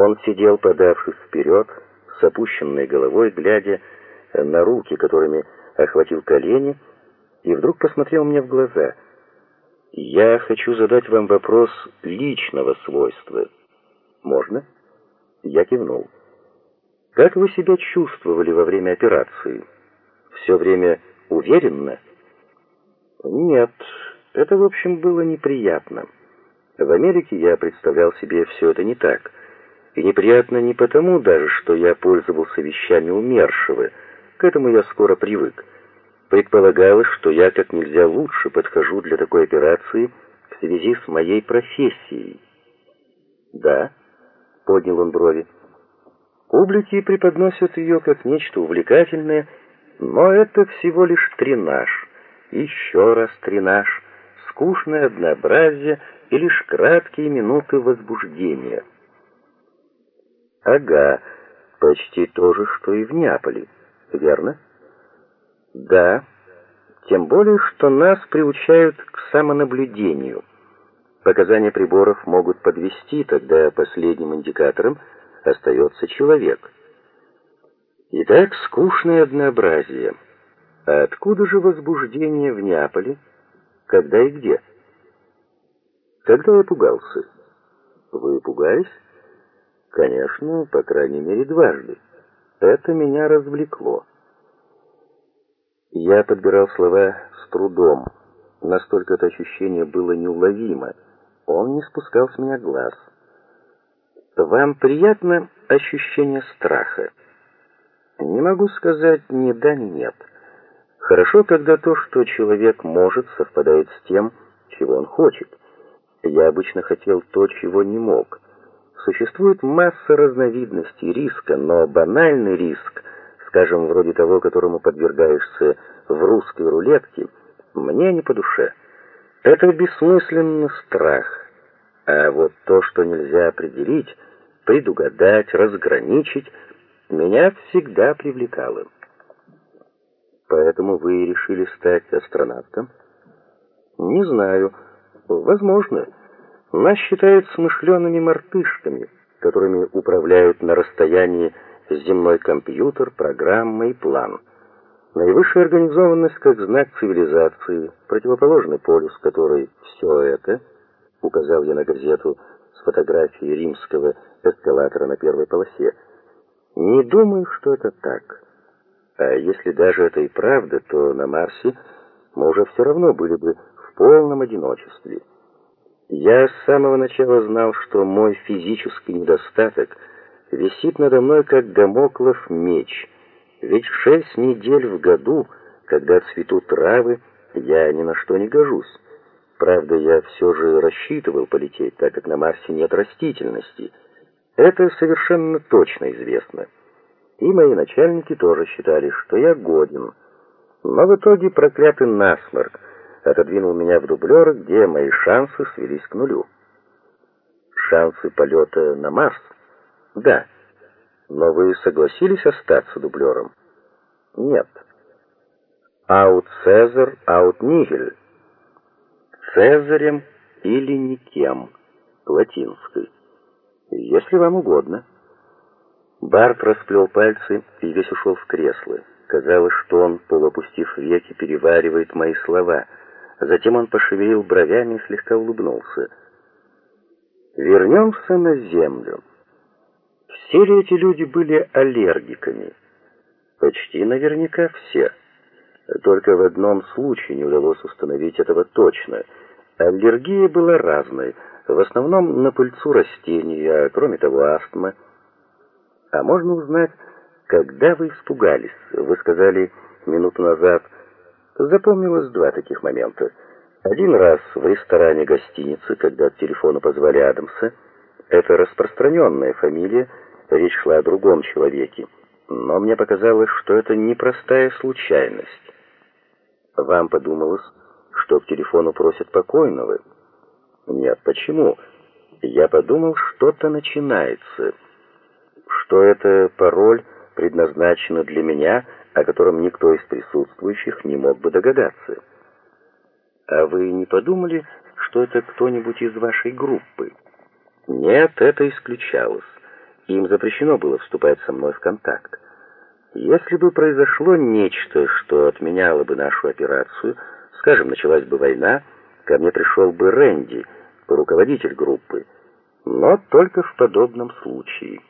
Он сидел, подавшись вперед, с опущенной головой, глядя на руки, которыми охватил колени, и вдруг посмотрел мне в глаза. «Я хочу задать вам вопрос личного свойства. Можно?» Я кивнул. «Как вы себя чувствовали во время операции? Все время уверенно?» «Нет, это, в общем, было неприятно. В Америке я представлял себе все это не так. И неприятно не потому даже, что я пользовался вещами умершего. К этому я скоро привык. Предполагалось, что я как нельзя лучше подхожу для такой операции в связи с моей профессией. «Да», — поднял он брови. Публике преподносят ее как нечто увлекательное, но это всего лишь тренаж. Еще раз тренаж, скучное однообразие и лишь краткие минуты возбуждения. Ага, почти то же, что и в Неаполе, верно? Да, тем более, что нас приучают к самонаблюдению. Показания приборов могут подвести, тогда последним индикатором остается человек. Итак, скучное однообразие. А откуда же возбуждение в Неаполе? Когда и где? Когда я пугался? Вы пугались? Конечно, по крайней мере, дважды. Это меня развлекло. Я подбирал слова с трудом. Настолько это ощущение было неуловимо. Он не спускал с меня глаз. Вам приятно ощущение страха? Не могу сказать ни да, ни нет. Хорошо, когда то, что человек может, совпадает с тем, чего он хочет. Я обычно хотел то, чего не мог. Существует масса разновидностей риска, но банальный риск, скажем, вроде того, которому подвергаешься в русской рулетке, мне не по душе. Это бессмысленный страх. А вот то, что нельзя определить, предугадать, разграничить, меня всегда привлекало. Поэтому вы решили стать астронавтом? Не знаю. Возможно. Нас считают смышленными мартышками, которыми управляют на расстоянии земной компьютер, программа и план. Наивысшая организованность как знак цивилизации, противоположный полюс которой все это, указал я на газету с фотографией римского эскалатора на первой полосе. Не думаю, что это так. А если даже это и правда, то на Марсе мы уже все равно были бы в полном одиночестве. Я с самого начала знал, что мой физический недостаток висит надо мной как дамоклов меч. Ведь шесть недель в году, когда цветут травы, я ни на что не гожусь. Правда, я все же рассчитывал полететь, так как на Марсе нет растительности. Это совершенно точно известно. И мои начальники тоже считали, что я годен. Но в итоге проклятый насморк отодвинул меня в дублер, где мои шансы свелись к нулю. Шансы полета на Марс? Да. Но вы согласились остаться дублером? Нет. Аут Цезарь, аут Нигель. Цезарем или никем. Латинской. Если вам угодно. Барт расплел пальцы и весь ушел в кресло. Казалось, что он, полуопустив веки, переваривает мои слова — Затем он пошевелил бровями и слегка улыбнулся. Вернемся на землю. Все ли эти люди были аллергиками? Почти наверняка все. Только в одном случае не удалось установить этого точно. Аллергия была разной, в основном на пыльцу растений, а кроме того астма. А можно узнать, когда вы испугались? Вы сказали минуту назад, Запомнилось два таких момента. Один раз в ресторане гостиницы, когда от телефона позвали Адамса. Это распространенная фамилия, речь шла о другом человеке. Но мне показалось, что это непростая случайность. Вам подумалось, что к телефону просят покойного? Нет, почему? Я подумал, что-то начинается. Что это пароль предназначено для меня — о котором никто из присутствующих не мог бы догадаться. А вы не подумали, что это кто-нибудь из вашей группы? Нет, это исключалось. им запрещено было вступать со мной в контакт. Если бы произошло нечто, что отменяло бы нашу операцию, скажем, началась бы война, ко мне пришел бы Рэнди, руководитель группы, но только в подобном случае.